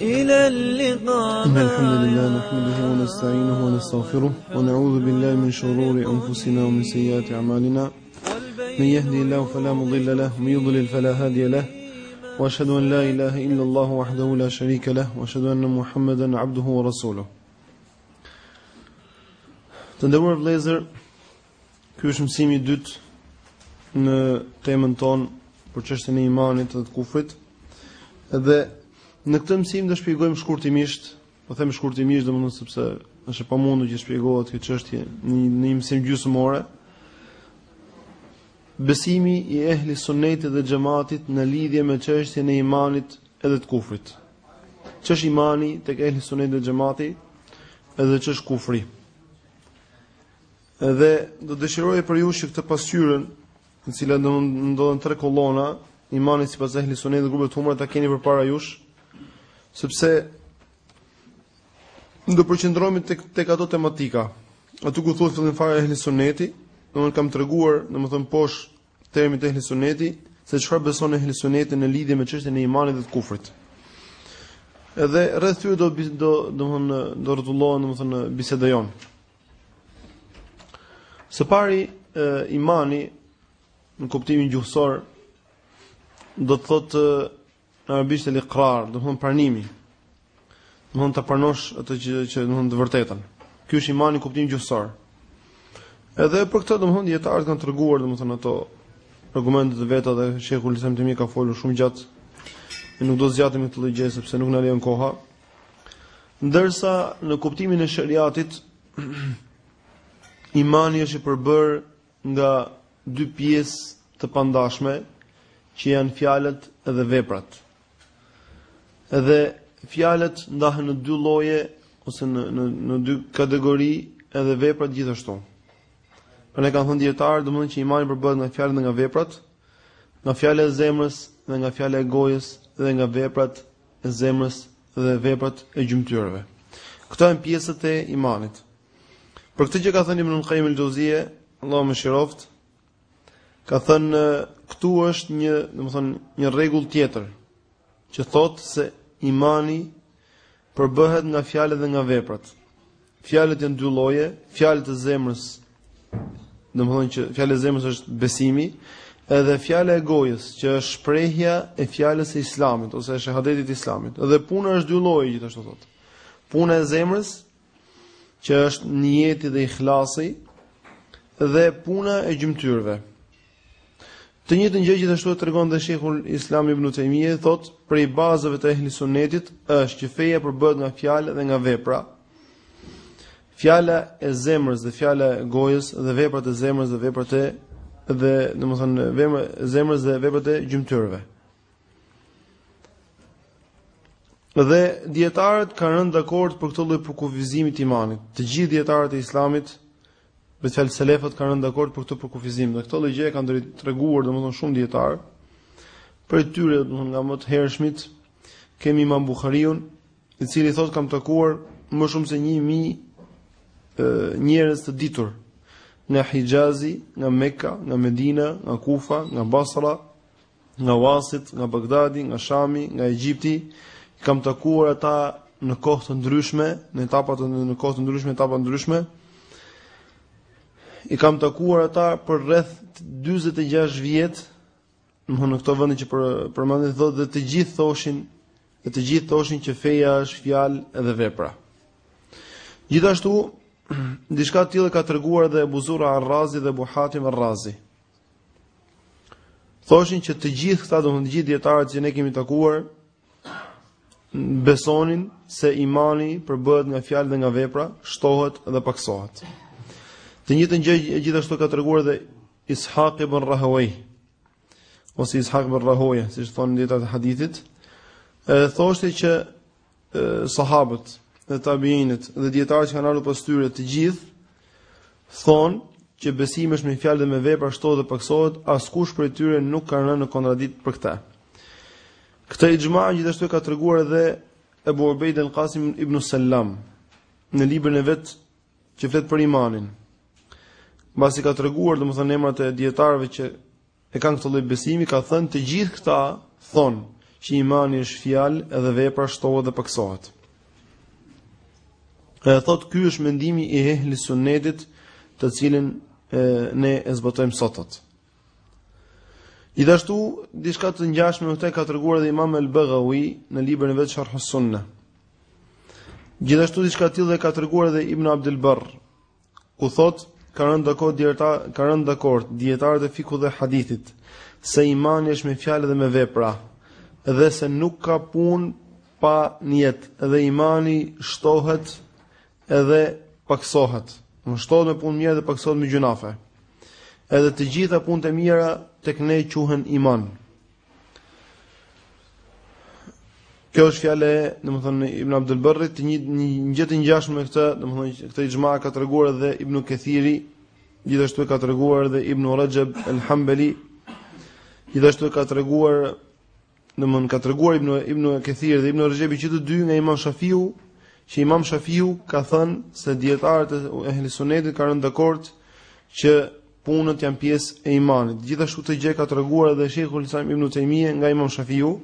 إلى اللقاء إن الحمد لله نحمده ونستعينه ونستغفره ونعوذ بالله من شرور أنفسنا ومن سيئات أعمالنا من يهدي الله فلا مضل له ومن يضلل فلا هادي له وأشهد أن لا إله إلا الله وحده لا شريك له وأشهد أن محمدا عبده ورسوله Të ndërruar vëllezër, Ky është mësimi i dytë në temën tonë për çështjen e imanit dhe të kufrit. Dhe në këtë mësim do shpjegojmë shkurtimisht, po them shkurtimisht domethënë sepse është e pamundur të shpjegohet kjo çështje në një mësim gjysmë ore. Besimi i ehli sunnetit dhe xhamatit në lidhje me çështjen e imanit edhe të kufrit. Ç'është imani tek ehli sunneti dhe xhamati edhe ç'është kufri. Dhe do të dëshiroja për ju që këtë pasqyrën, në të cilën do ndodhen tre kolona, imani sipas ehli sunnetit dhe grupeve të humbura ta keni përpara jush, sepse do përqendrohemi tek tek ato tematika. Aty ku thotë fillim fare ehli sunneti, domthonë kam treguar, domethënë poshtë termit ehli sunneti, se çfarë beson ehli sunneti në lidhje me çështjen e imanit dhe të kufrit. Edhe rreth tyre do do domthonë do rrotullohen domthonë biseda jonë. Së pari, imani në kuptimin gjuhësor do të thotë në arabisht el iqrar, domethënë pranimi. Domethënë ta pranosh atë që që domethënë të vërtetën. Ky është imani në kuptimin gjuhësor. Edhe për këtë domethënë dietarët kanë treguar domethënë ato argumentet e veta dhe shehul islam Tejmije ka folur shumë gjatë. Ne nuk do të zgjatemi në këtë gjë sepse nuk na lejon koha. Ndërsa në kuptimin e shariatit imani është i përbërë nga dy pjesë të pandashme që janë fjalët dhe veprat. Edhe fjalët ndahen në dy lloje ose në në në dy kategori edhe veprat gjithashtu. Prandaj kanë thënë dijetarët, domethënë që imani përbëhet nga fjalët dhe nga veprat, nga fjala e zemrës dhe nga fjala e gojës dhe nga veprat e zemrës dhe veprat e gjymtyrëve. Këto janë pjesët e imanit. Për këtë që ka thënë Ibn Qayyim al-Jauziyje, Allahu e mëshiroftë, ka thënë këtu është një, domethënë, një rregull tjetër që thotë se imani përbëhet nga fjalët dhe nga veprat. Fjalët janë dy lloje, fjala e zemrës. Domethënë që fjala e zemrës është besimi, edhe fjala e gojës, që është shprehja e fjalës së Islamit ose e shahadetit të Islamit. Edhe puna është dy lloje gjithashtu thotë. Puna e zemrës, që është nijeti dhe ihlasi, dhe puna e gjymtyrëve. Të njëjtën gjë gjithashtu e tregon dhe Sheikhul Islam Ibn Taymiyyah thotë, prej bazave të ehli sunnetit është që feja përbëhet nga fjalë dhe nga vepra. Fjala e zemrës dhe fjala e gojës dhe veprat e zemrës dhe veprat e dhe domethënë veprat e zemrës dhe veprat e gjymtyrëve. Dhe dijetarët kanë rënë dakord për këtë lloj përkufizimi të imanit. Të gjithë dijetarët e Islamit Me fjalë selefët kanë rënë dakord për këtë përkufizim dhe këtë gjë e kanë treguar domethënë shumë dijetarë. Prej tyre domethënë nga më të hershmit kemi Imam Buhariun, i cili thotë kam takuar më shumë se 1000 njerëz të ditur nga Hixhazi, nga Mekka, nga Medina, nga Kufa, nga Basra, nga Wasit, nga Bagdadi, nga Shami, nga Egjipti, i kam takuar ata në kohë të ndryshme, në etapa të, në kohë të ndryshme, etapa të ndryshme. I kam takuar ata për rreth 46 vjet, domethënë në këto vende që përmendëm thotë dhe të gjithë thoshin, dhe të gjithë thoshin që feja është fjalë edhe vepra. Gjithashtu, diçka të tillë ka treguar edhe Abu Zura Ar-Razi dhe Abu Hatim Ar-Razi. thoshin që të gjithë këta domethënë të gjithë dijetarët që ne kemi takuar besonin se imani përbëhet nga fjalë dhe nga vepra, shtohet dhe paksohet. Të njëjtën gjë gjithashtu ka treguar edhe Ishaq ibn Rahawayh ose Ishaq ibn Rahoya, siç thonë dijetarët e hadithit, e thoshte që sahabët dhe tabiinët dhe dijetarët që kanë ardhur pas tyre të gjithë thonë që besimi është me fjalë dhe me vepra shtohet dhe paksohet, askush prej tyre nuk ka rënë në kontradikt për këtë. Këtë ixhma gjithashtu ka treguar edhe Abu Ubayd al-Qasim ibn Sallam në librin e vet që flet për imanin. Mbasi ka treguar domethënë emrat e dijetarëve që E kanë këtë lloj besimi, ka thënë të gjithë këta thonë që imani është fjalë edhe vepra shtohet dhe paksohet. E thotë ky është mendimi i ehli sunetit, të cilin e, ne e zbatojmë sot. Gjithashtu diçka të ngjashme me këtë ka treguar edhe Imam al-Baghawi në librin e vet Sharh al-Sunnah. Gjithashtu diçka të tillë ka treguar edhe Ibn Abdul Barr Ku thotë, ka rënë dakord dijeta, ka rënë dakord dijetarët e fikhut dhe hadithit se imani është me fjalë dhe me vepra dhe se nuk ka punë pa nijet dhe imani shtohet edhe paksohet. Domethënë shtohet me punë të mira dhe paksohet me gjynahe. Edhe të gjitha punët e mira tek ne quhen iman. Kjo është fjala, domethënë, e Ibn Abdul Berrit, një, një, një gjë të ngjashme me këtë, domethënë, këtë ixhma ka treguar edhe Ibn Kethiri, gjithashtu e ka treguar edhe Ibn Rexheb El Hambeli, gjithashtu e ka treguar, domethënë ka treguar Ibn, Ibn Kethiri dhe Ibn Rexhebi që të dy nga Imam Shafiu, që Imam Shafiu ka thënë se dijetarët e Ehli Sunetit ka rënë dakord që punët janë pjesë e imanit. Gjithashtu këtë gjë ka treguar edhe Sheikhul Islam Ibn Taymije nga Imam Shafiu.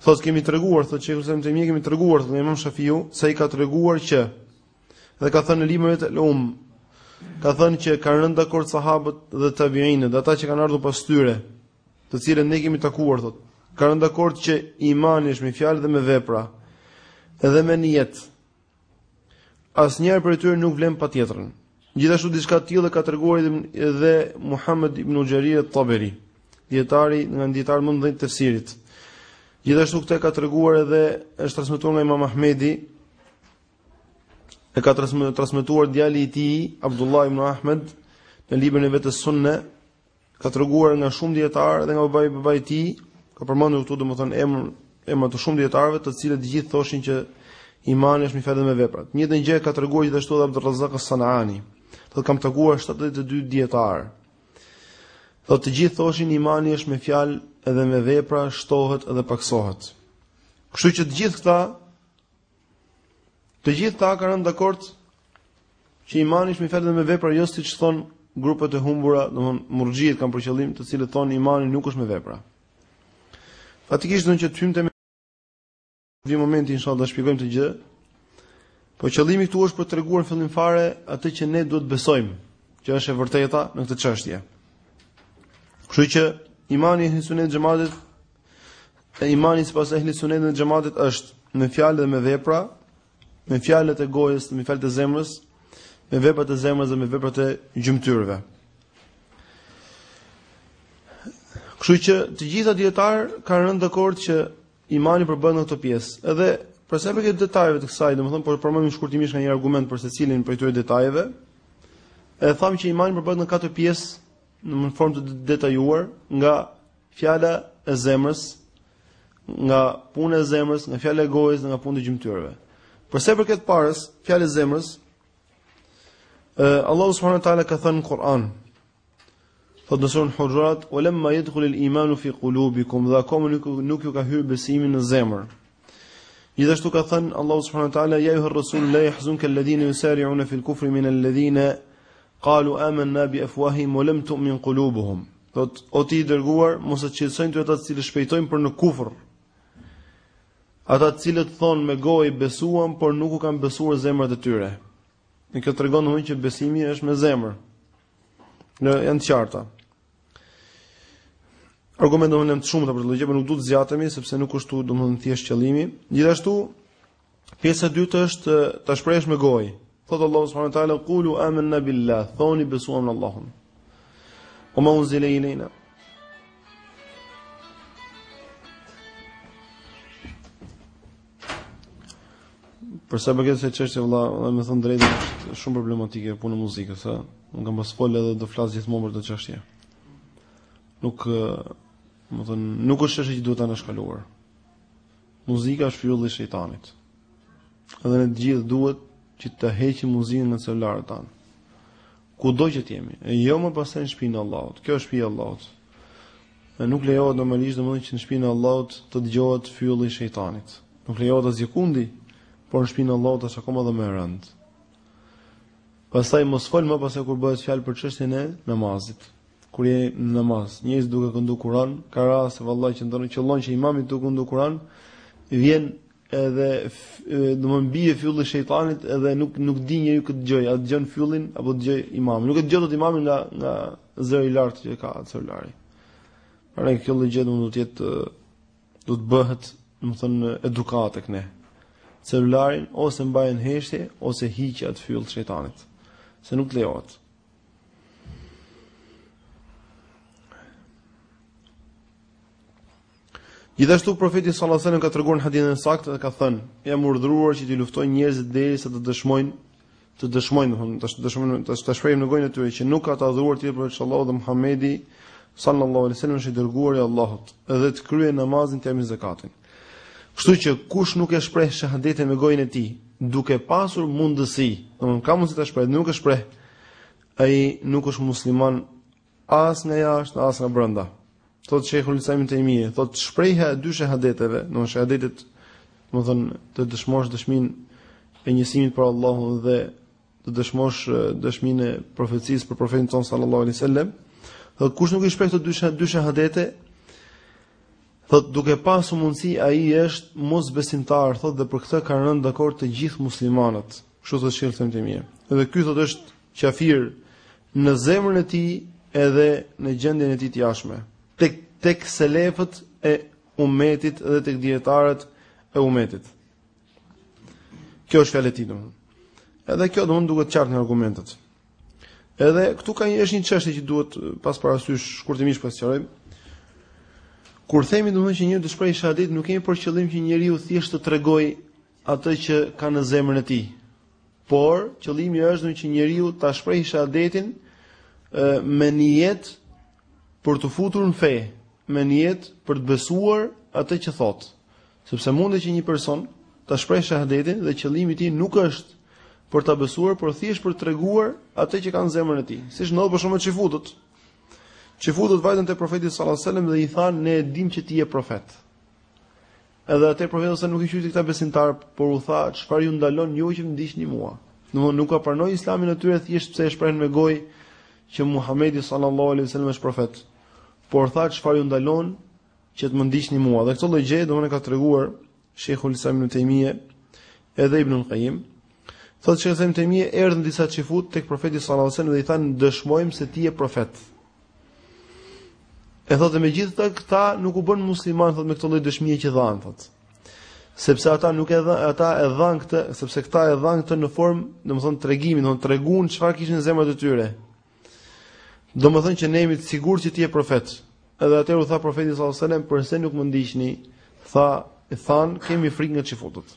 Thotë kemi treguar, thotë Sheikhul Islam Ibn Taymije kemi treguar nga Imam Shafiu se ai ka treguar që dhe ka thënë në librin e Al-Um ka thënë që kanë rënë dakord sahabët dhe tabiinët, ata që kanë ardhur pas tyre, të cilët ne kemi takuar thotë, kanë rënë dakord që imani është me fjalë dhe me vepra, edhe me niyet. Asnjëra prej tyre nuk vlen pa tjetrën. Gjithashtu diçka të tillë ka treguar edhe Muhammed ibnu Jarir al-Taberi, dijetari nga dijetarët më të mëdhenj të tefsirit. Gjithashtu këtë e ka treguar edhe është transmetuar nga Imam Ahmedi e ka transmetuar djali i tij Abdullah ibn Ahmed në librin e vet Es-Sunne ka treguar nga shumë dijetarë dhe nga babai babai i tij, ka përmendur këtu domethënë emra emra të shumë dijetarëve, të cilët të gjithë thoshin që imani është me fjalë e me vepra. Të njëjtën gjë ka treguar gjithashtu edhe Abdul Razzaq as-Sanani. Thotë kam takuar 72 dijetarë. Thotë të gjithë thoshin imani është me fjalë edhe me vepra, shtohet edhe pakësohet. Kështu që të gjithë këta Të gjithë këta kanë rënë dakord që imani është me fjalë dhe me vepra, jo siç thonë grupet e humbura, domthon murxhiet kam për qëllim të cilët thonë imani nuk është me vepra. Faktikisht do të thonë që tymte me në një moment inshallah do shpjegojmë këtë gjë. Po qëllimi këtu është për të treguar fillim e parë atë që ne duhet të besojmë, që është e vërteta në këtë çështje. Kështu që imani i ehli sunetit e xhematit E imani sipas ehli sunetit dhe xhematit është me fjalë dhe me vepra, me fjalët e gojës dhe me fjalët e zemrës, me veprat e zemrës dhe me veprat e gjymtyrëve. Kështu që të gjithë dijetarët kanë rënë dakord që imani përbëhet nga këto pjesë. Edhe për sa i përket detajeve të kësaj, domethënë po përmendim shkurtimisht nga një argument për secilin prej këtyre detajeve, e thamë që imani përbëhet në katër pjesë në formë të detajuar nga fjala e zemrës, nga puna e zemrës, nga fjala e gojës dhe nga puna e gjymtyrëve. Për sa i përket të parës, fjala e zemrës, Allahu subhanahu wa taala ka thënë në Kur'an, Po thotë në suren Hujurat, wa lamma yadkhul al iman fi qulubikum, dhe akoma nuk nuk ju ka hyrë besimi në zemër. Gjithashtu ka thënë Allahu subhanahu wa taala, ya ja, ayyuhar rasul la yahzunka alladhina yusari'una fil kufri min alladhina Qalu amanna bi afwahihim wa lam tu'min qulubuhum. Thot o ti i dërguar, mos të shqetësojnë ty ata të cilët shpejtojnë për në kufër. Ata të cilët thonë me gojë besuam, por nuk u kanë besuar zemrat e tyre. Dhe kjo tregon domethënë që besimi është me zemër. Dhe janë të qarta. Argumentet janë të shumta për këtë gjë, por nuk duhet të zgjatemi sepse nuk është këtu domethënë thjesht qëllimi. Gjithashtu Pjesa e dytë është ta shprehësh me gojë. Thot Allahu subhanahu wa taala kulu amenna billah, thoni besuam në Allahun. ue ma unzile ilejna. Për sa i përket kësaj çështje vëlla, domethënë drejt, është shumë problematike puna e muzikës, se unë kam pas folë edhe do flas gjithmonë për këtë çështje. Nuk, domethënë, nuk është çështje që duhet të anashkaluar. Muzika është fylli i shejtanit. Dhe ne të gjithë duhet që ta heqim muzikën nga celularët tanë. Kudo që të jemi, e jo më pas në shpinë e Allahut. Kjo është shtëpia e Allahut. Dhe nuk lejohet normalisht domethënë që në shpinë e Allahut të dëgjohet fylli i shejtanit. Nuk lejohet as gjekundi, por në shpinë e Allahut është akoma dhe më e rëndë. Pastaj mos fol më pas kur bëhet fjalë për çështjen e namazit. kur je në namaz, njerëzit duke këndu Kur'an, ka raste vallahi që domethënë qëllon që imami duke këndu Kur'an, vjen edhe do të bie fylli i shejtanit edhe nuk nuk di njeriu kë të dëgjojë, a dëgjon fyllin apo dëgjon imamin. Nuk e dëgjon dot imamin nga nga zëri i lartë që ka celulari. Pra ne kjo gjë do të jetë do të bëhet, domethënë edukatë tek ne. Celularin ose mbaje në heshtje ose hiqe fyllin e shejtanit. Se nuk lejohet. Gjithashtu profeti sallallahu alajhi wasallam ka treguar në hadithin e saktë dhe ka thënë: "Jam urdhëruar që t'i luftoj njerëzit derisa të dëshmojnë të dëshmojnë, domethënë, të dëshmojnë ta shprehin me gojën e tyre që nuk ka të adhuruar tjetër përveç Allahut dhe Muhamedi sallallahu alajhi wasallam është i dërguari i Allahut, edhe të kryejnë namazin të japin zakatin." Kështu që kush nuk e shpreh shahadetin me gojën e tij, duke pasur mundësi, domthonë ka mundësi ta shpreh, nuk e shpreh, ai nuk është musliman as nga jashtë, as nga brenda. Thot Sheikhul Islam Ibn Tejmije, thot shprehja e dy shahadeteve, dy shahadetet, domethënë të dëshmosh dëshminë e njësimit për Allahun dhe të dëshmosh dëshminë e profecisë për profetin tonë sallallahu alaihi wasallam. Thot kush nuk i shpreh këto dy shahadete, dy shahadete, thot duke pasur mundësi ai është mosbesimtar, thot dhe për këtë kanë rënë dakord të gjithë muslimanët. Kështu thotë Sheikhul Islam Ibn Taymiyyah. Edhe ky thot është qafir në zemrën e tij edhe në gjendjen e tij të jashtme. Tek tek selefët e umetit dhe tek dijetarët e umetit. Kjo është fjala e tij domthonë. Edhe kjo domthonë duket qartë në argumentet. Edhe këtu ka një është një çështje që duhet pasur parasysh shkurtimisht po e sqarojmë. Kur themi domthonë që njeriu të shprehë shahadetin nuk kemi për qëllim që njeriu thjesht të tregojë atë që ka në zemrën e tij. Por qëllimi është domthonë që njeriu ta shprehë shahadetin me nijet për t'u futur në fe, me nijet për të besuar atë që thotë. Sepse mundet që një person ta shpreh shahadetin dhe qëllimi i tij nuk është për ta besuar, por thjesht për të treguar atë që ka në zemrën e tij. Siç ndodh për shembull te çifutët. Çifutët vajtën te profeti sallallahu alajhi wasallam dhe i thanë ne e dimë që ti je profet. Edhe atëherë profeti s'a nuk i qyti këta besimtar, por u tha çfarë ju ndalon ju që të më ndiqni mua. Domthonë nuk ua pranoi islamin e tyre thjesht pse e shprehin me gojë që Muhamedi sallallahu alajhi wasallam është profet. Por tha çfarë ju ndalon që të më ndiqni mua. Dhe këtë lloj gjëje domthonë ka treguar Sheikhul Islam Ibn Taymije edhe Ibn Qayyim. Thotë Sheikhu Ibn Taymije erdhën disa çifutë tek profeti sallallahu alajhi wasallam dhe i thanë dëshmojmë se ti je profet. E thotë megjithatë këta nuk u bënë muslimanë thotë me këtë lloj dëshmie që dhanë thotë. Sepse ata nuk e dhanë, ata e dhanë këtë, sepse këta e dhanë këtë në formë, domethënë tregimi, domethënë treguan çfarë kishin në zemrat e tyre. Domethënë që ne jemi të sigurt që ti je profet. Edhe atëherë u tha profeti sallallahu alajhi wasallam, "Përse nuk më ndiqni?" Tha, "E thanë, kemi frikë nga çifutët."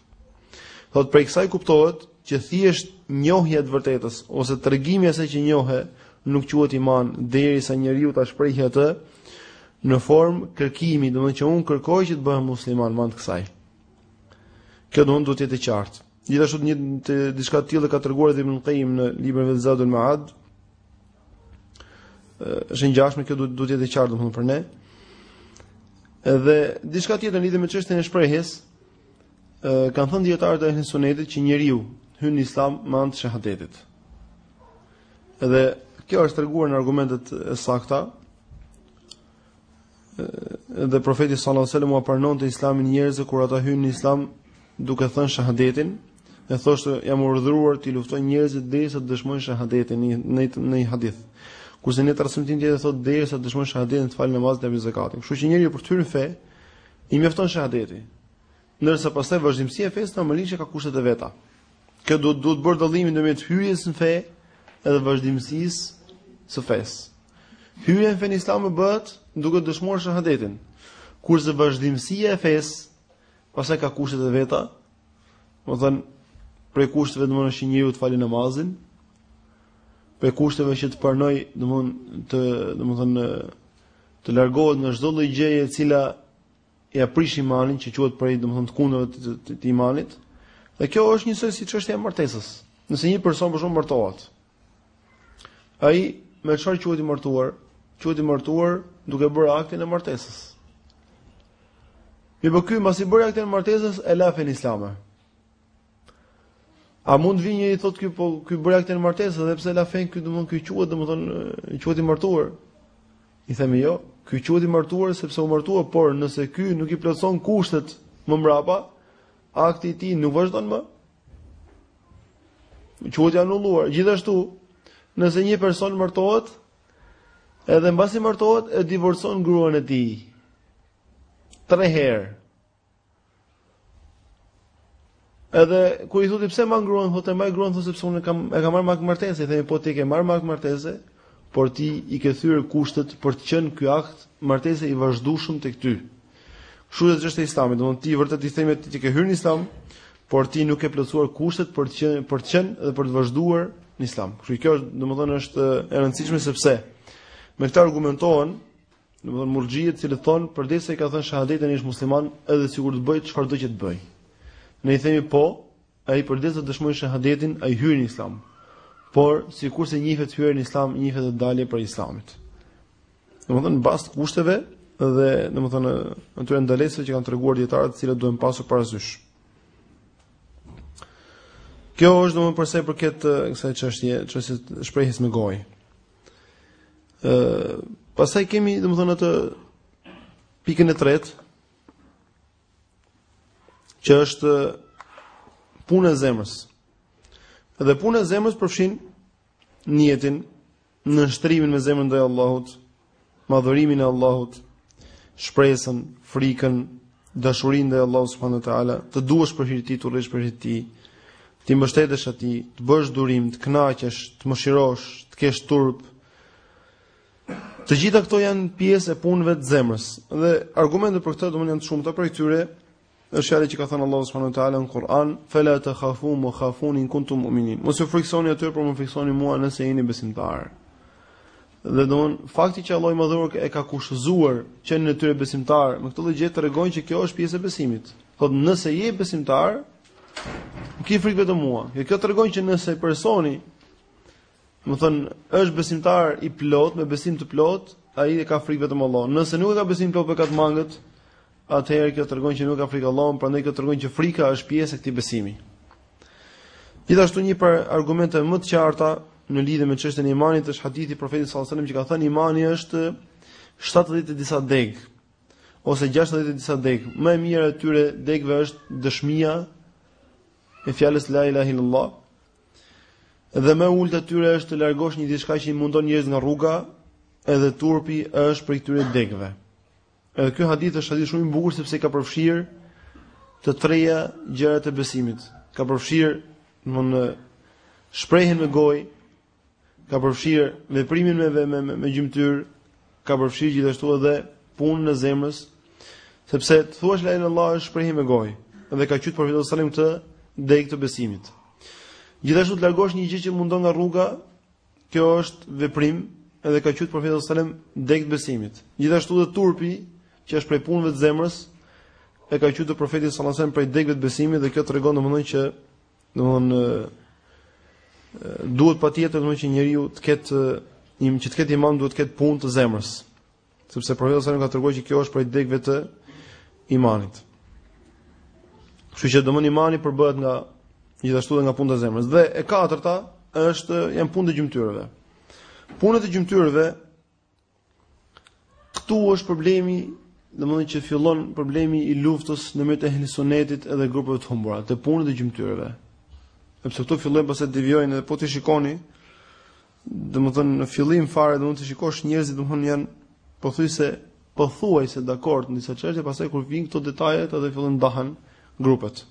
Thotë, "Prej kësaj kuptohet që thjesht njohja e të vërtetës ose tregimi asaj që njeh nuk quhet iman derisa njeriu ta shprehë atë në formë kërkimi, domethënë që unë kërkoj që të bëhem musliman, me anë të kësaj." Kjo do të jetë e qartë. Gjithashtu një diçka të tillë ka treguar edhe Ibn Qayyim në librin e vet Zadul Ma'ad. Është e ngjashme kjo duhet duhet të jetë e qartë domthonë për ne. Edhe diçka tjetër lidhje me çështjen e shprehjes. Ë kanë thënë dijetarët e Ahlus Sunnetit që njeriu hyn në Islam me anë të shahadetit. Edhe kjo është treguar në argumentet e sakta. Dhe profeti sallallahu alajhi wasallam ua pranonte Islamin njerëzve kur ata hynin në Islam duke thënë shahadetin, e thoshte jam urdhëruar t'i luftoj njerëzit derisa të dëshmojnë shahadetin në në një hadith. Kurse në transmetim tjetër thotë derisa të dëshmojnë shahadetin të falin namazin, të japin zakatin. Kështu që njeriu për të hyrë në fe i mjafton shahadeti. Ndërsa pastaj vazhdimësia e fesë normalisht ka kushtet e veta. Kjo duhet duhet bërë dallimi ndërmjet hyrjes në fe edhe vazhdimësisë së fesë. Hyrja në fenë islame bëhet duke dëshmuar shahadetin. Kurse vazhdimësia e fesë pastaj ka kushtet e veta. Domethënë prej kushteve domethënë që njeriu të falë namazin. Prej kushteve që të pranojë, domethënë të domethënë të largohet nga çdo lloj gjëje e cila ia prish imanin që quhet prej domethënë të kundërtave të, të, të imanit. Dhe kjo është njësoj si çështja e martesës. Nëse një person për shembull martohet, ai me çfarë quhet i martuar? Quhet i martuar duke bërë aktin e martesës. Mirëpo ky mbasi bëri aktin e martesës e la fen islame. A mund vi njëri thotë ky po ky bëri aktin e martesës edhe pse la fen ky domthon ky quhet domthon quhet i martuar. I themi jo, ky quhet i martuar sepse u martua, por nëse ky nuk i plotëson kushtet më mbrapa, akti i tij nuk vazhdon më. Quhet i anuluar. Gjithashtu, nëse një person martohet, edhe mbasi martohet e divorcon gruan e tij. Tre herë. Edhe kur i thotë pse e mban gruan, thotë e mbaj gruan thotë sepse unë kam e kam marrë me akt martese, themi po ti ke marrë me akt martese, por ti i ke thyer kushtet për të qenë ky akt martese i vazhdueshëm tek ty. Kështu është çështja e Islamit, domethënë ti vërtet i themi ti ke hyrë në Islam, por ti nuk ke plotësuar kushtet për të qenë për të qenë dhe për të vazhduar në Islam. Kështu kjo domethënë është e rëndësishme sepse me këtë argumentohen Domethënë murxhiet që thonë, përderisa e ka thënë shahadetin është musliman edhe sikur të bëjë, çfarëdo që të bëjë. Ne i themi po, ai përderisa dëshmon shahadetin, ai hyn në islam. Por, sikurse njifet hyrja në islam, njifet edhe dalja prej islamit. Domethënë mbas kushteve dhe domethënë atyre ndalesave që kanë treguar dijetarët të cilat duhen pasu parasysh. Kjo është domethënë për sa i përket kësaj çështje, çështjes së shprehjes me gojë. Ë, pastaj kemi, domethënë atë pikën e tretë që është puna e zemrës. Dhe puna e zemrës përfshin nijetin, nënshtrimin me zemrën ndaj Allahut, madhërimin e Allahut, shpresën, frikën, dashurinë ndaj Allahut subhanehu ue teala, të duash për hir të tij, të urresh për hir të tij, t'i mbështetesh atij, të bësh durim, të kënaqesh, të mëshirosh, të kesh turp. Të gjitha këto janë pjesë e punëve të zemrës. Dhe argumentet për këtë domethënë janë të shumta prej tyre Është ajo që ka thënë Allahu subhanahu wa taala në Kur'an, "Fela takhafu wa khafun in kuntum mu'minin." Mos ju frikësoni atyre, por më frikësoni mua nëse jeni besimtarë. Dhe domthon fakti që Allahu i madhëruar e ka kushtëzuar qenien e tyre besimtarë, me këtë gjë tregon që kjo është pjesë e besimit. Thotë, "Nëse je besimtar, më ki frikë vetëm mua." Kjo tregon që nëse personi Domethënë, është besimtar i plotë, me besim të plotë, ai e ka frikë vetëm Allahun. Nëse nuk e ka besimin e plotë por e ka të mangët, atëherë kjo tregon që nuk ka frikë Allahun, prandaj kjo tregon që frika është pjesë e këtij besimi. Gjithashtu një prej argumenteve më të qarta në lidhe me çështjen e imanit është hadithi i profetit salallahu alejhi ue selem që ka thënë imani është 70 e disa degë, ose 60 e disa degë. Më e mira e atyre degëve është dëshmia e fjalës la ilahe ilallah, Dhe më e ulta e tyre është të largosh një diçka që i mundon njerëzit nga rruga, edhe turpi është prej këtyre degëve. Edhe ky hadith është hadith shumë i bukur sepse ka përfshirë të treja gjërat e besimit. Ka përfshirë domthonë shprehjen me gojë, ka përfshirë veprimin me me me, me gjymtyr, ka përfshirë gjithashtu edhe punën e zemrës, sepse të thuash la ilaha illallah është shprehje me gojë dhe e ka qujt profeti sallallahu alajhi wasallam këtë degë të besimit. Gjithashtu të largosh një gjë që mundon nga rruga, kjo është veprim edhe e ka qujt profeti sallallahu alajhi wasallam degë të besimit. Gjithashtu dhe turpi që është prej punëve të zemrës e ka qujt profeti sallallahu alajhi wasallam prej degëve të besimit dhe kjo tregon domthonë që Domthonë duhet patjetër domthonë që njeriu të ketë im që të ketë iman duhet të ketë punë të zemrës. Sepse profeti sallallahu na ka treguar që kjo është prej degëve të imanit. Kështu që domthonë imani përbëhet nga gjithashtu edhe nga punët e zemrës. Dhe e katërta është janë punët e gjymtyrëve. Punët e gjymtyrëve Këtu është problemi, domethënë që fillon problemi i luftës në mes të ehli sunetit edhe grupeve të humbura, te punët e gjymtyrëve. Sepse këtu fillojnë pastaj të devijojnë dhe po t'i shikoni, domethënë në fillim fare domethënë të shikosh njerëzit domethënë janë pothuajse pothuajse dakord në disa çështje, pastaj kur vijnë te këto detaje ato dhe fillojnë ndahen grupet.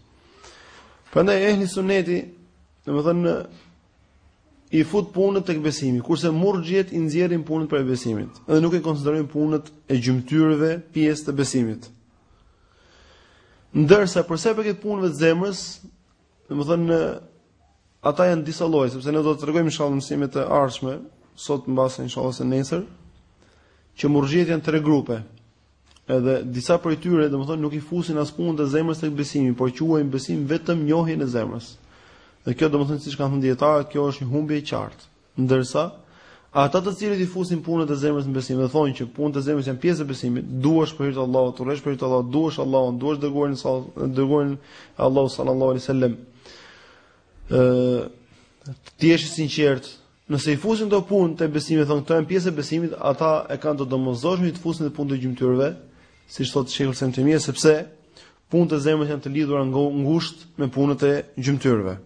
Prandaj ehli suneti, domethënë i fut punët tek besimi, kurse murxhiet i nxjerrin punët prej besimit, edhe nuk i konsiderojnë punët e gjymtyrëve pjesë të besimit. Ndërsa për sa i përket punëve të zemrës, domethënë ata janë disa lloje, sepse ne do të tregojmë inshallah mësimet e ardhshme sot mbase inshallah ose nesër që murxhiet janë tre grupe. Edhe disa prej tyre, domethënë nuk i fusin as punët e zemrës tek besimi, por quajnë besim vetëm njohjen e zemrës. Dhe kjo domethënë siç kanë thënë dietarët, kjo është një humbje e qartë. Ndërsa ata të cilët i fusin punët e zemrës në besim dhe thonë që punët e zemrës janë pjesë e besimit, duash për hir të Allahut, urresh për hir të Allahut, duash Allahun, duash dërguarin sa dërguarin e Allahut sallallahu alaihi wasallam. Ë të jesh i sinqertë, Nëse i fusin te punët e besimit, thonë këto janë pjesë e besimit, ata e kanë të domosdoshme të fusin edhe punët e gjymtyrëve, siç thotë Sheikhul Islam Ibn Tejmije, sepse punët e zemrës janë të lidhura ngushtë me punët e gjymtyrëve.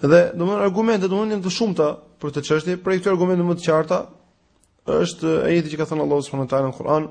Dhe domthonë argumentet domthonë janë të shumta për këtë çështje, prej argumenteve më të qarta është ajeti që ka thënë Allahu subhanahu wa taala në Kur'an,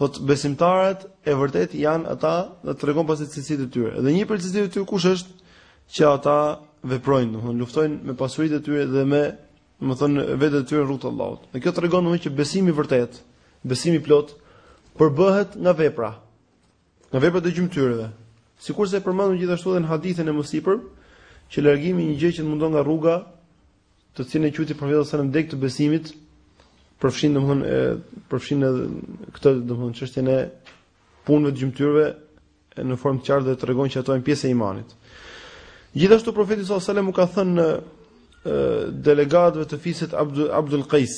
Thot besimtarët e vërtet janë ata dhe tregon pastaj cilësitë e tyre. Dhe një prej cilësive të tyre kush është që ata veprojnë, domethënë luftojnë me pasuritë e tyre dhe me, domethënë vetet e tyre në rrugë të Allahut. Dhe kjo tregon domethënë që besimi i vërtet, besimi i plot përbëhet nga vepra. Nga veprat e gjymtyrëve. Sikurse e përmendëm gjithashtu edhe në hadithin e mësipër, që largimi i një gjë që mundon nga rruga, të cilën e quajti profeti sallallahu alajhi wasallam degë të besimit, përfshin domthonë përfshin edhe këtë domthonë çështjen e punëve të gjymtyrëve në formë të qartë dhe tregon që ato janë pjesë e imanit. Gjithashtu profeti sallallahu alajhi wasallam u ka thënë delegatëve të fisit Abdul Abdul Kajs,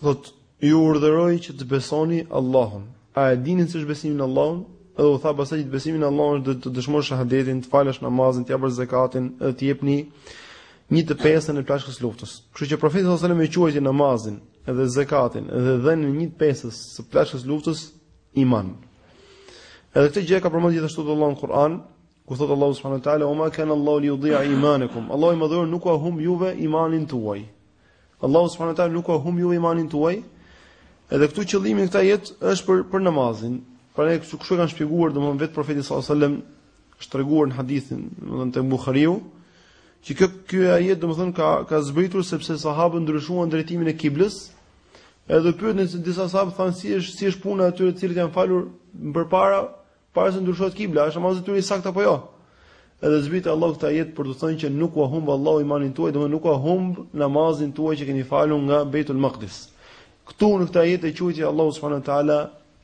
Thot, ju urdhëroj që të besoni Allahun. A e dini ç'është besimi në Allahun? Edhe u tha pasaj që të besimi në Allahun është të dëshmosh shahadetin, të falësh namazin, të japësh zakatin, edhe të jepni një të pestën e plaçkës luftës. Kështu që profeti sallallahu alajhi wasallam e quajti namazin edhe zakatin edhe dhënien një të pestës së plaçkës luftës iman. Edhe këtë gjë ka përmendur gjithashtu Allahu në Kur'an, ku thotë Allahu subhanahu wa taala, "Uma kana Allahu li yudhi'a imanakum." Allahu madhëruar nuk ua humb juve imanin tuaj. Allahu subhanahu wa taala nuk ua humb ju imanin tuaj. Edhe këtu qëllimi i këtij ajeti është për për namazin. Pra ne kështu kështu kanë shpjeguar domthonë vetë profeti sallallahu alajhi wasallam është treguar në hadithin, domthonë te Buhariu, që kjo ky ajet domthonë ka ka zbritur sepse sahabët ndryshuan drejtimin e kiblës. Edhe pyetën se disa sahabë thanë si është si është puna e atyre të cilët janë falur përpara Para se ndryshohet kibla, është namazi i tyre i saktë apo jo? Edhe zbriti Allahu këtë ajet për t'u thënë që nuk ua humb Allahu imanin tuaj, domethënë nuk ua humb namazin tuaj që keni falur nga Beitul Makdis. Këtu në këtë ajet e quajti Allahu subhanahu wa taala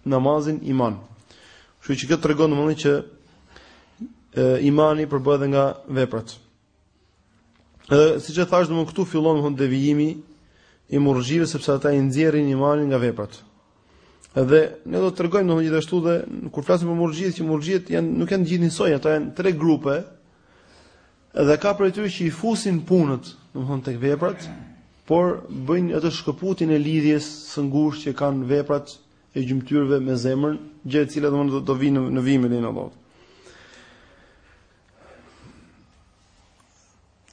namazin iman. Kështu që kjo tregon domethënë që e, imani përbëhet nga veprat. Edhe siç e thashë domethënë këtu fillon domethënë devijimi i murxhive sepse ata i nxjerrin imanin nga veprat. Edhe ne do të tregojmë domethënë gjithashtu dhe kur flasim për murxhiet, që murxhiet janë nuk janë gjithë njësoj, ata janë tre grupe. Edhe ka prej atyre që i fusin punët, domethënë tek veprat, por bëjnë atë shkëputjen e lidhjes së ngushtë që kanë veprat e gjymtyrëve me zemrën, gjë e cila domethënë do të vijë në ndihmën e Allahut.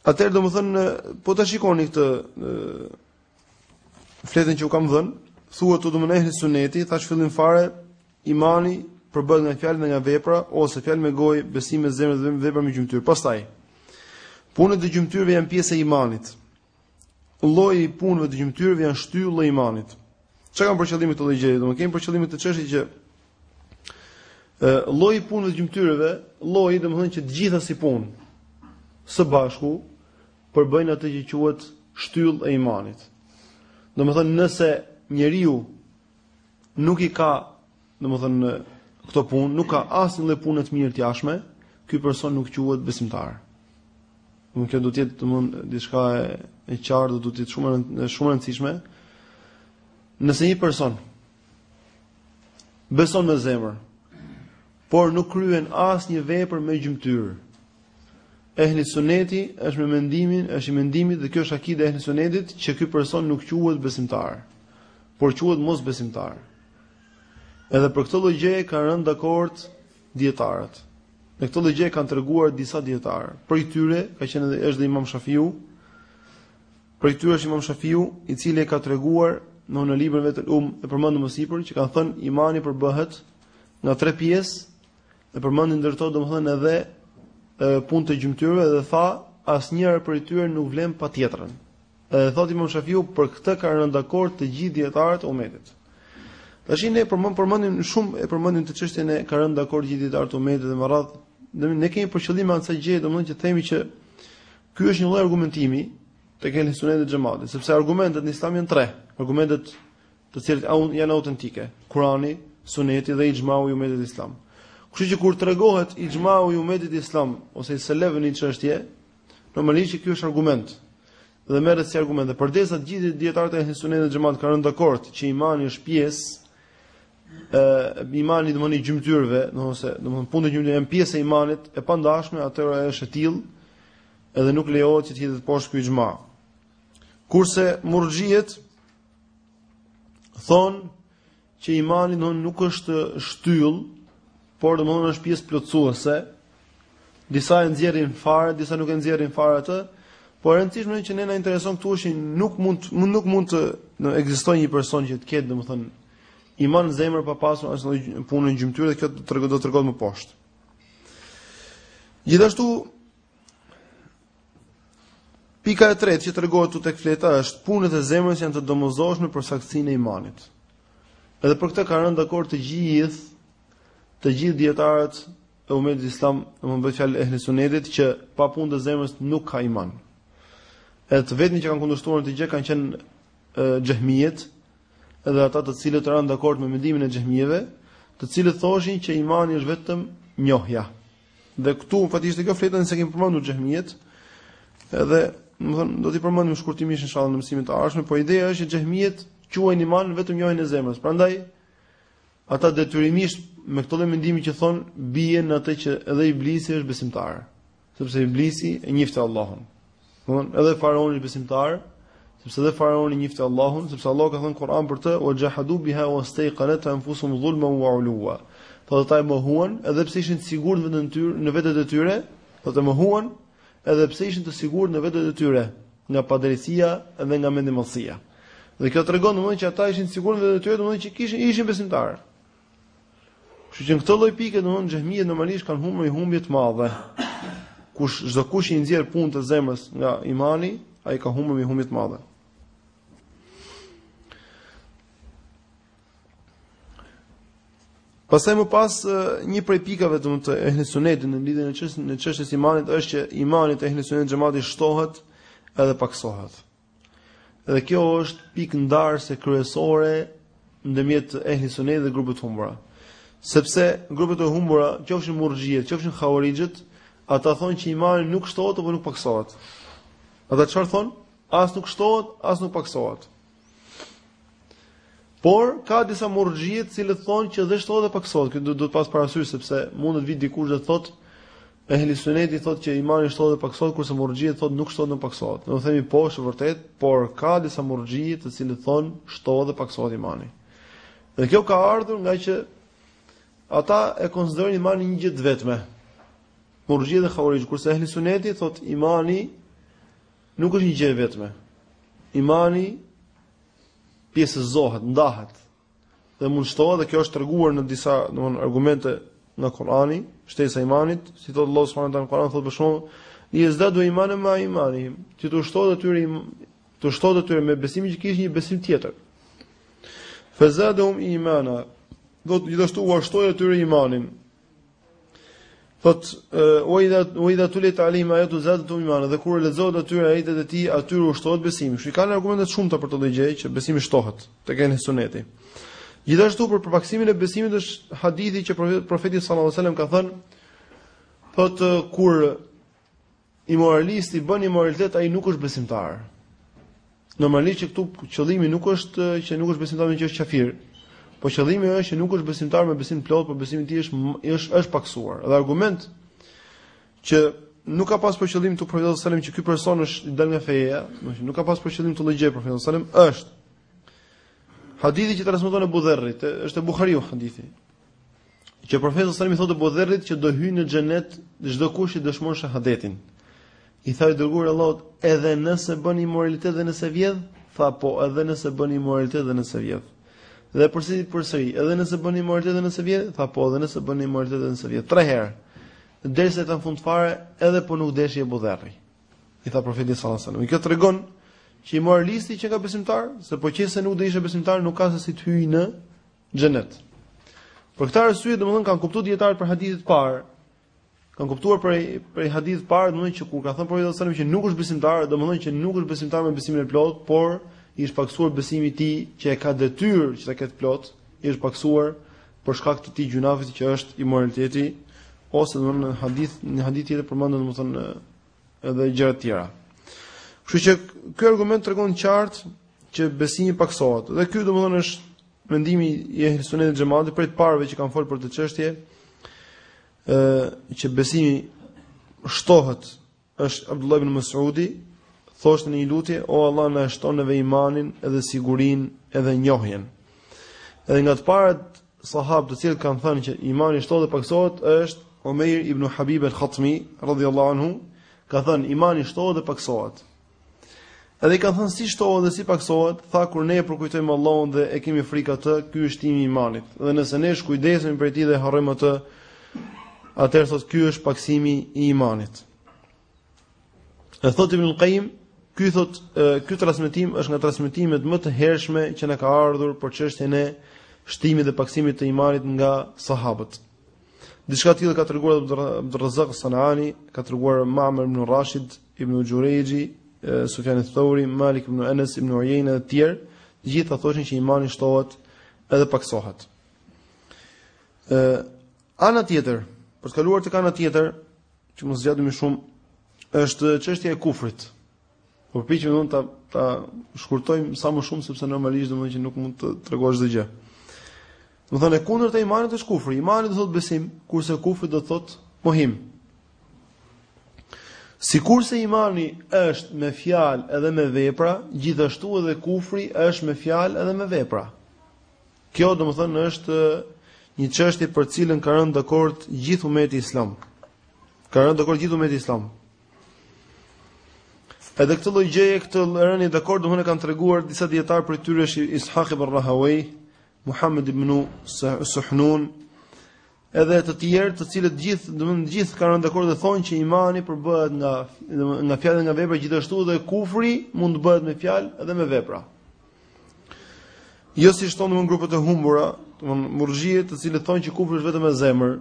Atëherë domethënë, po ta shikoni këtë fletën që u kam dhënë, thuhet te domethënë ehli suneti, thashë që fillim fare, imani përbëhet nga fjalë dhe nga vepra, ose fjalë me gojë, besim me zemër dhe vepra me gjymtyrë. Pastaj, punët e gjymtyrëve janë pjesë e imanit. lloji i punëve të gjymtyrëve janë shtyllë e imanit. Ça kam për qëllim me këtë lloj gjëje? Domethënë kemi për qëllim këtë çështje që ë lloji i punëve të gjymtyrëve, lloji domethënë që të gjitha si punë së bashku përbëjnë atë që quhet shtyllë e imanit. Domethënë nëse njeriu nuk i ka, domethënë, këto punë, nuk ka asnjë lloj pune të mirë të jashme, ky person nuk quhet besimtar. Kjo do të jetë domthon diçka e e qartë do të jetë shumë e shumë e rëndësishme. Nëse një person beson me zemër, por nuk kryen asnjë vepër me gjymtyrë. Ehli Sunneti është me mendimin, është i mendimit dhe kjo është akide e Ehli Sunnetit që ky person nuk quhet besimtar, por quhet mosbesimtar. Edhe për këtë lloj gjëje kanë rënë dakord dietarët. Në këtë lloj gjëje kanë treguar disa dietarë. Prej tyre ka qenë edhe është dhe Imam Shafiu. Prej tyre është Imam Shafiu, i cili e ka treguar në në librin e vet Um e përmendëm më sipër që kanë thënë imani përbëhet Nga tre pjesë e përmendëm ndër to domethënë edhe punë të gjymtyrëve dhe tha asnjëra prej tyre nuk vlen pa tjetrën. Edhe thotë Imam Shafiu për këtë kanë rënë dakord të gjithë dietarët e umetit. Tashi ne përmend përmendim shumë e përmendim këtë çështjen e kanë rënë dakord gjithë dietarët e umetit dhe me radhë, ne, ne kemi për qëllim anë sa gjë, domethënë që themi që ky është një lloj argumentimi tek Ehli Sunetit e Xhematit, sepse argumentet në Islam janë tre. Argumentet të cilat janë autentike, Kurani, Suneti dhe ixhmau i umetit islam. Kështu që kur tregohet ixhmau i umetit islam ose i selefëve në një çështje, normalisht ky është argument. Dhe merret si argument, dhe përderisa të gjithë dietarët e Sunetit dhe Xhematit kanë rënë dakord që imani është pjesë ë imani domethënë i gjymtyrëve, domethënë domethënë punët e gjymtyrëve janë pjesë e imanit e pandashme, atëherë është e tillë edhe nuk lejohet që të hidhet poshtë ky ixhma. Kurse murxhiet Thonë që imani domthonë nuk është shtyllë, por domthonë është pjesë plotësuese. Disa e nxjerrin fare, disa nuk e nxjerrin fare atë, por e rëndësishme që ne na intereson këtu është se nuk mund nuk mund të në ekzistojë një person që të ketë domthonë iman në zemër pa pasur asnjë punë në gjymtyrë dhe kjo do të tregohet më poshtë. Gjithashtu Pika e tretë që tregohet këtu tek fleta është punët e zemrës janë të domosdoshme për saktësinë e imanit. Edhe për këtë kanë rënë dakord të gjithë të gjithë dietarët e umetit islam, më falni, Ehli Sunetit që pa punët e zemrës nuk ka iman. Edhe të vetmit që kanë kundërshtuar në këtë gjë kanë qenë xhehmijet, edhe ata të cilët ranë dakord me mendimin e xhehmijeve, të cilët thoshin që imani është vetëm njohja. Dhe këtu faktikisht te kjo fleta nuk i kemi përmendur xhehmijet, edhe, domethonë, do t'i përmendim shkurtimisht inshallah në mësimin e ardhshëm, por ideja është që xhehmijet quajnë iman vetëm njohjen e zemrës. Prandaj ata detyrimisht me këtë lloj mendimi që thonë bien në atë që edhe iblisi është besimtar, sepse iblisi e njihte Allahun. Domthon edhe faraoni është besimtar, sepse edhe faraoni njifte Allahun, sepse Allahu ka thënë në Kur'an për të, "Wa jahadu biha wa stayqanatha anfusuhum dhulma wa uluwa." Po ata e mohuan, edhe pse ishin të sigurt në veten e tyre, në vetët e tyre, po ata e mohuan, edhe pse ishin të sigurt në vetët e tyre, nga padrejësia dhe nga mendjemadhësia. Dhe kjo tregon domthon që ata ishin të sigurt në vetët e tyre, domthon që kishin ishin besimtarë. Kështu që në këtë lloj pike domthon xhehmijet normalisht kanë humbur një humbje të madhe. Kush çdo kush i nxjerr punët e zemrës nga imani, ai ka humbur një humbje të madhe. Pastaj më pas një prej pikave të të ehli sunetit në lidhje me çështjen e çështjes së imanit është që imani te ehli sunetit xhamati shtohet edhe paksohet. Dhe kjo është pikë ndarëse kryesore ndërmjet ehli sunetit dhe grupeve të humbura. Sepse grupet e humbura, qofshin murxhiet, qofshin hauarixhët, ata thonë që imani nuk shtohet apo nuk paksohet. Ata çfarë thonë? As nuk shtohet, as nuk paksohet. Por ka disa murxhiet të cilët thonë që dhe shtohet dhe paksohet. Kjo duhet pas parasysh sepse mund të vijë dikush dhe thotë Ehli Suneti thotë që imani shtohet dhe pakësohet, kurse Murxhiet thotë nuk shtohet nuk pakësohet. Do t'i themi po është vërtet, por ka disa Murxhie të cilët thonë shtohet dhe pakësohet imani. Dhe kjo ka ardhur ngaqë ata e konsiderojnë imanin një gjë të vetme. Murxhiet dhe Hauarixhët, kurse Ehli Suneti thotë imani nuk është një gjë e vetme. Imani pjesëzohet, ndahet. Dhe mund shtohet dhe kjo është treguar në disa, domthon argumente në Kuran, shtesa e imanit, si thot Allahu subhanahu wa taala në Kur'an thot për shembull, "Li yazdadu imanan ma imanihim", që t'u shtohet atyre t'u shtohet atyre me besimin që kishin një besim tjetër. Fazadahum imana, domthon gjithashtu u shtoi atyre imanin. Thot, wa idha tuliyat alayhim ayatuhu zadathum imana, dhe kur u lexohet atyre ajetet e tij, atyre u shtohet besimi. Shi janë argumente të shumta për këtë lloj gjëje që besimi shtohet, te ehli suneti. Gjithashtu për për paksimin e besimit është hadithi që profeti sallallahu alajhi wasallam ka thënë, thot kur Imoralisti bën imoralitet, ai nuk është besimtar. Normalisht që këtu qëllimi nuk është që nuk është besimtar, por që është kafir. Po qëllimi është që nuk është besimtar me besim të plotë, por besimi i tij është është është paksuar. Dhe argument që nuk ka pas për qëllim profeti sallallahu alajhi wasallam që ky person është i dalë nga feja, do të thotë nuk ka pas për qëllim këtë lloj gjëje profeti sallallahu alajhi wasallam është hadithi që transmeton Ebu Dherri, është te Buhariu hadithi. Që profeti sallallahu alajhi wasallam i thotë Ebu Dherrit që do hyjë në xhenet çdo kush i dëshmon shahadetin. I tha i dërguar i Allahut, edhe nëse bën imoralitet dhe nëse vjedh, tha po, edhe nëse bën imoralitet dhe nëse vjedh. Dhe përsëriti përsëri, edhe nëse bën imoralitet dhe nëse vjedh, tha po, edhe nëse bën imoralitet dhe nëse vjedh. Tre herë. Derisa tha në fund fare, edhe po nuk deshi Ebu Dherri. I tha profeti sallallahu alajhi wasallam. E kjo tregon që imoralisti qenka besimtar, se po qe se nuk do ishte besimtar, nuk ka se si të hyjë në xhenet. Për këtë arsye domethënë kanë kuptuar dijetarët për hadithin e parë. Kanë kuptuar prej prej hadithit e parë domethënë që kur ka thënë profeti sallallahu alajhi wasallam që nuk është besimtar, domethënë që nuk është besimtar me besimin e plotë, por i është paksuar besimi i tij që e ka detyrë që ta ketë plot, i është paksuar për shkak të atij gjynahit që është imoraliteti ose domethënë në hadith, në hadith tjetër përmenden domethënë edhe gjëra të tjera. Kështu që ky argument tregon qartë që besimi paksohet. Dhe ky domethënë është Mendimi i Ehli Sunetit Xhematit prej të parëve që kanë folur për këtë çështje, ë që besimi shtohet është Abdullah ibn Mas'udi, thoshte në një lutje, o Allah na shto edhe imanin, edhe sigurinë, edhe njohjen. Edhe nga të parët sahabë të cilët kanë thënë që imani shtohet dhe pakësohet është Umejr ibn Habib al-Khatmi radhiyallahu anhu, ka thënë imani shtohet dhe pakësohet. Edhe i kanë thënë si shtohet dhe si paksohet, tha kur ne e përkujtojmë Allahun dhe e kemi frikë atë, ky është shtimi i imanit. Dhe nëse ne shkujdesemi prej tij dhe harrojmë atë, atëherë thotë ky është paksimi i imanit. E thotë Ibn Qayyim, ky thotë ky transmetim është nga transmetimet më të hershme që na ka ardhur për çështjen e shtimit dhe paksimit të imanit nga sahabët. Diçka të tillë ka treguar Abdul Razzaq Sanani, ka treguar Ma'mar ibn Rashid, Ibn Xhurejxhi, Sufjan Thauri, Malik ibn Anas, Ibn Uyeyna dhe të tjerë, të gjithë thoshin që imani shtohet edhe paksohet. Ë ana tjetër, për të kaluar tek ana tjetër, që mos zgjatemi shumë, është çështja e kufrit. Po përpiqem domethënë ta ta shkurtoj sa më shumë sepse normalisht domethënë që nuk mund të tregosh çdo gjë. Domethënë e kundërta e imanit është kufri. Imani do thotë besim, kurse kufri do thotë mohim. Sikurse imani është me fjalë edhe me vepra, gjithashtu edhe kufri është me fjalë edhe me vepra. Kjo domethënë është një çështje për cilën ka rënë dakord gjithë umeti islam. Ka rënë dakord gjithë umeti islam. Edhe këtë lloj gjëje, këtë rënë dakord, domethënë kanë treguar disa dijetarë prej tyre është Ishaq ibn Rahaway, Muhammed ibn Suhnun, edhe të tjerë, të cilët gjithë, domethënë gjithë kanë rënë dakord dhe thonë që imani përbëhet nga nga fjalë dhe nga vepra gjithashtu dhe kufri mund të bëhet me fjalë dhe me vepra. Jo siç thonë grupet e humbura, domethënë murxhiet, të cilët thonë që kufri është vetëm me zemër,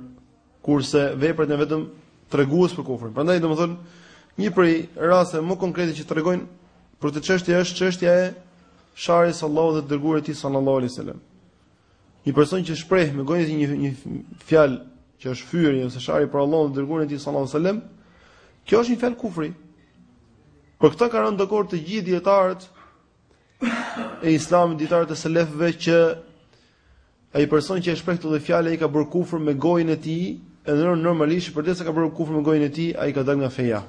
kurse veprat janë vetëm tregues për kufrin. Prandaj domethënë një prej rasteve më konkrete që tregojnë për këtë çështje është çështja e sharjes së Allahut dhe të dërguarit të tij sallallahu alaihi wasallam. Një person që shpreh me gojë një një fjalë që është fyerje ose sharje për Allahun dhe dërguarin e tij sallallahu alajhi wasallam, kjo është një fjalë kufri. Për këtë kanë rënë dakord të gjithë dijetarët e Islamit, dijetarët e selefëve që ai person që e shpreh këtë fjalë ai ka bërë kufër me gojën e tij, edhe normalisht përderisa ka bërë kufër me gojën e tij, ai ka dalë nga feja.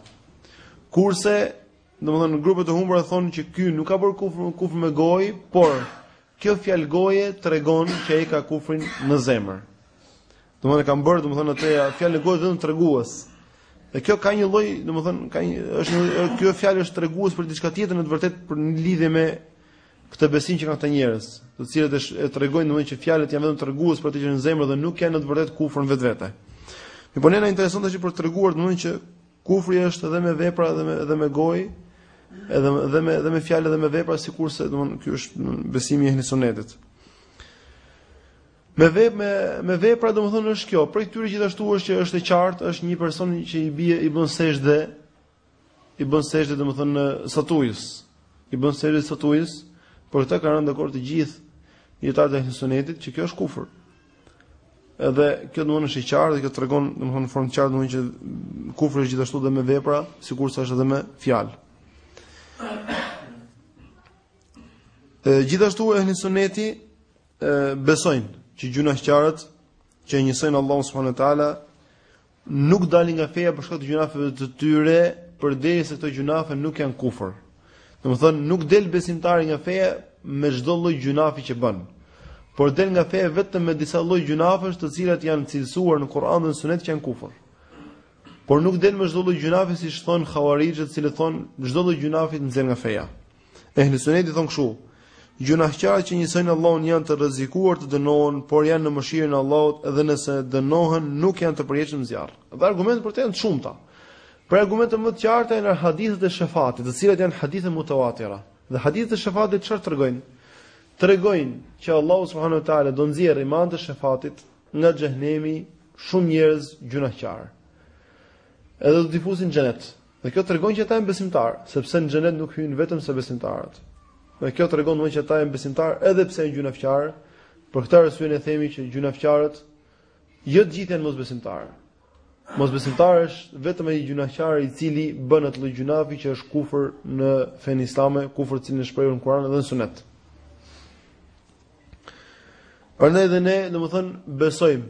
Kurse Domethënë grupet e humbura thonë që ky nuk ka bërë kufrin kufër me gojë, por kjo fjalë goje tregon që ai ka kufrin në zemër. Domethënë kanë bërë domethënë atë fjalë në gojë vetëm tregues. Dhe kjo ka një lloj, domethënë ka një është një kjo fjalë është tregues për diçka tjetër në të vërtetë për në lidhje me këtë besim që kanë këta njerëz, të cilët e, e tregojnë domethënë që fjalët janë vetëm tregues për atë që ka në zemër dhe nuk janë në të vërtetë kufër në vetvete. Mirëpo ne na intereson tash për të treguar domethënë që Kufri është edhe me vepra edhe me edhe me gojë, edhe edhe me edhe me fjalë edhe me vepra sikurse domthon ky është besimi i ehli sunnetit. Me vepra me, me vepra domthon është kjo, prej këtyre gjithashtu është që është e qartë, është një person që i bie i bën sexhde i bën sexhde domthonë statujës. I bën sexhde statujës, për këtë kanë rënë dakord të gjithë dijetarët e ehli sunnetit që kjo është kufër. Edhe kjo domthonë është e qartë, kjo tregon domthonë në formë të qartë domthonë që kufri është gjithashtu dhe me vepra, sikurse është edhe me fjalë. Ë gjithashtu ehli suneti besojnë që gjunahqarët që e njësojnë Allahun subhanahu wa taala Nuk dalin nga feja për shkak të gjynafeve të tyre, përderisa këto gjynafe nuk janë kufër. Domethënë nuk del besimtari nga feja me çdo lloj gjynafi që bën. Por del nga feja vetëm me disa lloj gjynafesh, të cilat janë cilësuar në Kur'an dhe në Sunet që janë kufër. Por nuk del me çdo lloj gjynafi siç thonë Hauarixhët, të cilët thonë çdo lloj gjynafi të nxjerr nga feja. Ehli Suneti thonë kështu: Gjunahqarët që njësojnë Allahun janë të rrezikuar të dënohen, por janë në mëshirën e Allahut dhe nëse dënohen nuk janë të përjetshëm në zjarr. Dhe argumentet për të janë të shumta. Prej argumenteve më të qarta janë hadithet e shefatit, të cilat janë hadithe mutawatira. Dhe hadithet e shefatit çfarë tregojnë? Tregojnë që Allahu subhanahu wa taala do nxjerrë me anë të shefatit nga xhehenemi shumë njerëz gjunahqarë. Edhe do t'i fusin në xhenet. Dhe kjo tregon që ata janë besimtarë, sepse në xhenet nuk hyjnë vetëm se besimtarët. Dhe kjo tregon që ata janë besimtarë edhe pse janë gjunafqarë. Për këtë arsye ne themi që gjunafqarët jo të gjithë janë mosbesimtarë. Mosbesimtar është vetëm ai gjunafqar i cili bën atë lloj gjunafi që është kufër në fenë islame, kufër i cili është shprehur në Kur'an dhe në Sunet. Prandaj edhe ne, domethënë, besojmë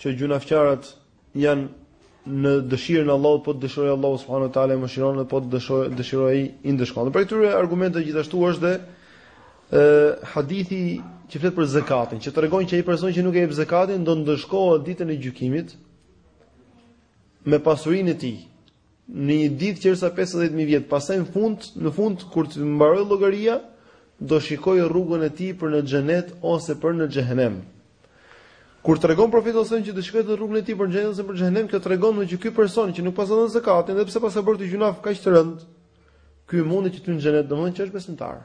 që gjunafqarët janë në dëshirën e Allahut, po të dëshirojë Allahu subhanahu wa taala e mëshiron dhe po të dëshirojë ai i ndëshkon. Prej këtyre argumenteve gjithashtu është dhe hadithi që flet për zakatin, që tregon që ai person që nuk e jep zakatin do ndëshkohet ditën e gjykimit me pasurinë e tij. në një ditë që është sa 50000 vjet, pastaj në fund, në fund kur të mbarojë llogaria, do shikojë rrugën e tij për në xhenet ose për në xhehenem. Kur tregon profeti sallallahu alajhi wasallam që do shikojë rrugën e tij për në xhenet ose për në xhehenem, kjo tregon që ky person që nuk paska dhënë zakatin dhe pse paska bërë gjynah kaq të rënd, ky mundet që të hyjë në xhenet, domethënë që është besimtar.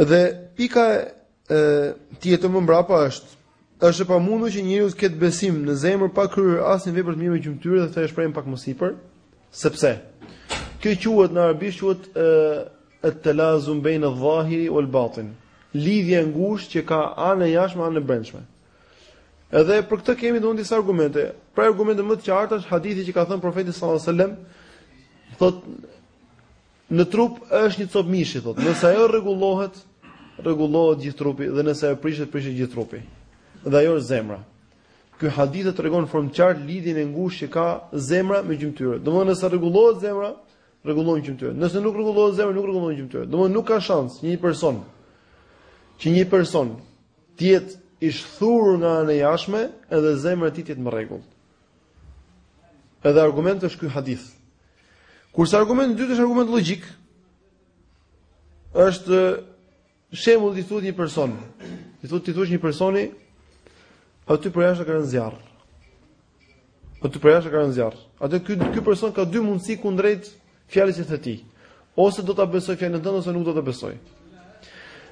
Dhe pika tjetër më mbrapa është Është e pamundur që njeriu të ketë besim në zemër pa kryer asnjë vepër të mirë me gjymtyrë dhe këtë e shprehëm pak më sipër, sepse kjo quhet në arabisht quhet at-talazum bain adh-dhahiri wal-batin. Lidhja e ngushtë që ka ana e jashtme me anën e brendshme. Edhe për këtë kemi dhënë disa argumente. Prej argumenteve më të qarta është hadithi që ka thënë profeti sallallahu alajhi wasallam, thotë Në trup është një copë mishi thotë, nëse ajo rregullohet, rregullohet gjithë trupi dhe nëse ajo prishet, prishet gjithë trupi. Dhe ajo është zemra. Ky hadith e tregon në formë të qartë lidhjen e ngushtë që ka zemra me gjymtyrët. Domthonë nëse rregullohet zemra, rregullohen gjymtyrët. Nëse nuk rregullohet zemra, nuk rregullohen gjymtyrët. Domthonë nuk ka shans një person që një person të jetë i shthurur nga ana e jashtme, edhe zemra e tij të jetë në rregull. Edhe argument është ky hadith. Kurse argumenti i dytë është argument logjik. Është shembull t'i thuash një person, t'i thuash një personi aty përjashta ka rënë zjarr. Aty përjashta ka rënë zjarr. Atëherë ky ky person ka dy mundësi kundrejt fjalës tënde. Ose do ta besoj fjalën tënde ose nuk do ta besoj.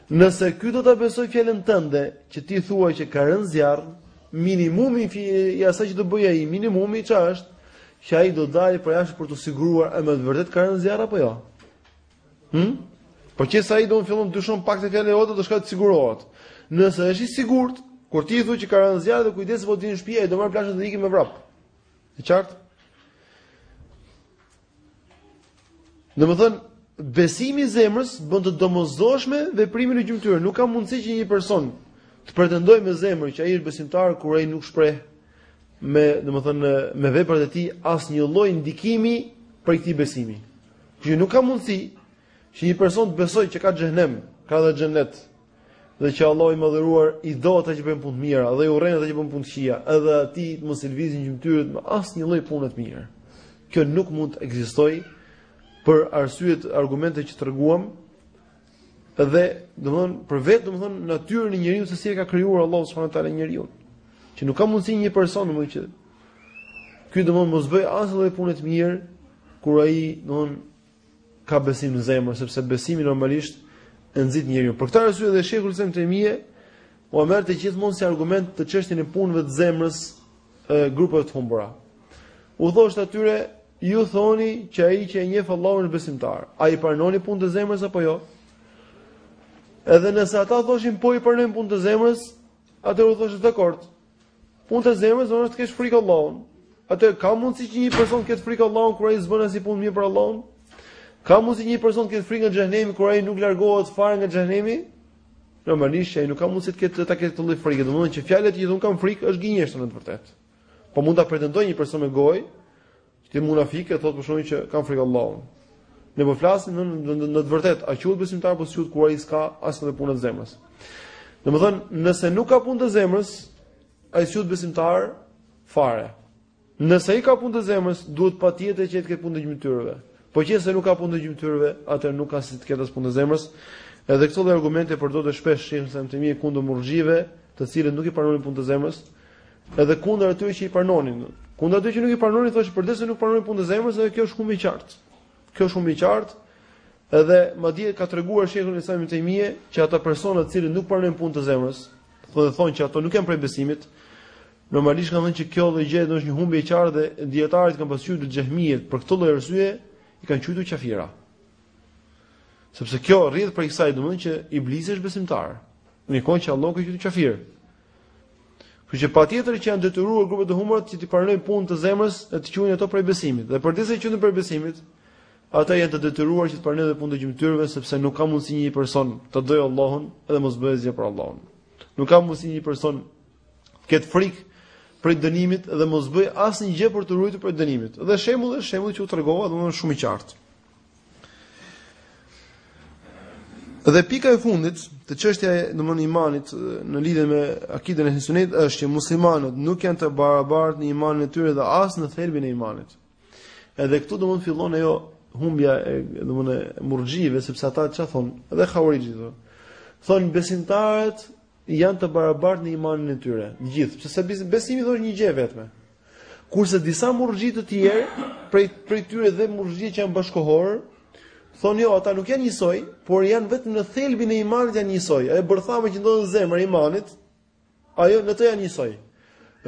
Nëse ky do ta besoj fjalën tënde, që ti i thua që ka rënë zjarr, minimumi i asaj që do bëj ai, minimumi çfarë është? Që ai do dalë përjashta për t'u siguruar a më vërtet ka rënë zjarr apo jo. Hm? Po qe se ai do të fillon dyshon pak te fjala jote do shkoj të sigurohet. Nëse është i sigurt, kur ti thua që ka rënë zjarr dhe kujdes po vjen në shtëpi, ai do marr plaçkën dhe ikën me vrap. E qartë? Domethënë, besimi i zemrës bën të domosdoshme veprimin e gjymtyrëve. Nuk ka mundësi që një person të pretendojë me zemër që ai është besimtar kur ai nuk shpreh me, domethënë, me veprat e tij asnjë lloj ndikimi prej këtij besimi. Që nuk ka mundësi që një person të besojë që ka xhehenem, ka dhe xhenet, dhe që Allahu i madhëruar i do ata që bëjnë punë të mira dhe i urren ata që bëjnë punë të këqija, edhe atij të mos i lëvizin gjymtyrët me asnjë lloj pune të mirë. Kjo nuk mund të ekzistojë për arsye të argumenteve që treguam dhe domthon për vetë domthon natyrën e njeriut se si e ka krijuar Allahu subhanahu wa taala njeriun. Që nuk ka mundësi një person më që ky domthon mos bëjë asnjë lloj pune të mirë kur ai domthon ka besim në zemër, sepse besimi normalisht e nxit njeriu. Për këtë arsye dhe Shejhul Islam ibn Tejmije ua merrte gjithmonë si argument të çështjen e punëve të zemrës grupeve të humbura. U thoshte atyre, ju thoni që ai që e njeh Allahun është besimtar. A i pranoni punët e zemrës apo jo? Edhe nëse ata thoshin po i pranojmë punët e zemrës, atëherë u thoshte dakord, Punë e zemrës është të kesh frikë Allahun. Atëherë ka mundësi që një person të ketë frikë Allahun kur ai s'bën asnjë punë të mirë për Allahun? Ka mundësi një person të ketë frikë nga xhehenemi kur ai nuk largohet fare nga xhehenemi? Normalisht ai nuk ka mundësi të ketë ta ketë këtë frikë. Domethënë që fjalët që i thon kam frikë është gënjeshtër në të vërtetë. Po mund ta pretendojë një person me gojë, Si munafikët thonë për shkakun që kanë frikë Allahun. Ne po flasim në në, në, në të vërtetë, a quhet besimtar apo s'quhet kur ai s'ka as edhe punën e zemrës. Domethënë, nëse nuk ka punë të zemrës, ai s'quhet besimtar fare. Nëse ai ka punë të zemrës, duhet patjetër që të ketë punë të gjymtyrëve. Po qe se nuk ka punë të gjymtyrëve, atëherë nuk ka si të ketë as punë të zemrës. Edhe këto lloj argumente përdorte shpesh Shejhul Islam ibn Tejmije kundër murxhive, të cilët nuk i pranonin punët e zemrës, Edhe kundër atyre që i pranonin. Kundër atyre që nuk i pranonin thoshte përderisa nuk pranonin punën e zemrës, edhe kjo është shumë e qartë. Kjo është shumë e qartë. Edhe madje ka treguar Shejhul Islam ibn Tejmije që ata persona të cilët nuk pranojnë punën e zemrës, thonë thonë që ato nuk janë prej besimit. Normalisht kanë thënë që kjo lloj gjëje është një humbje e qartë dhe dijetarët kanë pasur te xhehmijet për këtë lloj arsye i kanë quajtur kafira. Sepse kjo rrjedh prej kësaj domethënë që iblisi është besimtar. Në kohë që Allahu ka thënë kafir. Kështu që patjetër që janë detyruar grupet e humbura që të pranojnë punët e zemrës e të quajnë ato prej besimit. Dhe përderisa janë prej besimit, ata janë të detyruar që të pranojnë punën e gjymtyrëve sepse nuk ka mundësi një person të dojë Allahun dhe mos bëjë asgjë për Allahun. Nuk ka mundësi një person të ketë frikë prej dënimit dhe mos bëjë asnjë gjë për t'u ruajtur prej dënimit. Dhe shembulli është shembulli që u tregova, domethënë shumë i qartë. Dhe pika e fundit, te çështja e domthonë imanit në lidhje me akiden e Ehli Sunetit është që muslimanët nuk janë të barabartë në imanin e tyre dhe as në thelbin e imanit. Edhe këtu domthonë fillon ajo humbja e domthonë murxhive sepse ata ç'a thon, edhe hauarixhët thon. Thon besimtarët janë të barabartë në imanin e tyre, të gjithë, sepse besimi thonë një gjë e vetme. Kurse disa murxhi të tjerë, prej prej tyre dhe murxhi që janë bashkohorë, thonë jo, ata nuk janë njësoj, por janë vetëm në thelbin e imanit janë njësoj. E bërthama që ndodhet në zemër e imanit, ajo në të janë njësoj.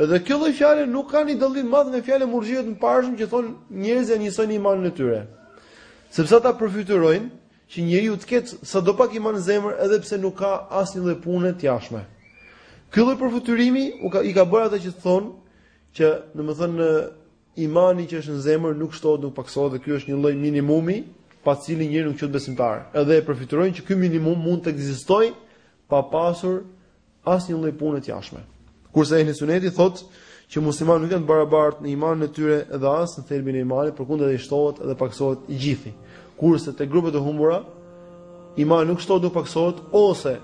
Dhe kjo lloj fjale nuk ka një dallim të madh nga fjala e murxhive të hershëm që thonë njerëzit janë njësoj në imanin e tyre. Sepse ata përfytyrojnë që njeriu të ketë sadopak iman në zemër edhe pse nuk ka asnjë lloj pune të jashtme. Ky lloj përfytyrimi u ka i ka bërë ata të thonë që, domethënë, imani që është në zemër nuk shtohet, nuk paksohet dhe ky është një lloj minimumi pa të cilin njeriu nuk quhet besimtar. Edhe e përfytyrojnë që ky minimum mund të ekzistojë pa pasur Asnjë lloj pune të jashtme. Kurse ehli suneti thotë që muslimanët nuk janë të barabartë në imanin e tyre dhe as në thelbin e imanit, përkundër ai shtohet dhe pakësohet i gjithi. Kurse te grupet e humbura imani nuk shtohet, nuk pakësohet ose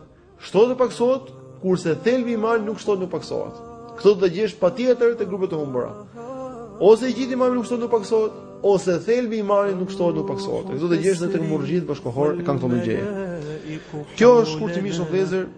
shtohet dhe pakësohet, kurse thelbi i imanit nuk shtohet, nuk pakësohet. Këtë do ta gjesh patjetër te grupet e humbura. Ose i gjithë imani nuk shtohet, nuk pakësohet, ose thelbi i imanit nuk shtohet, nuk pakësohet. Këtë do ta gjesh edhe te murxhitë bashkohorë e kanë këtë gjë. Kjo është shkurtimisht ofezer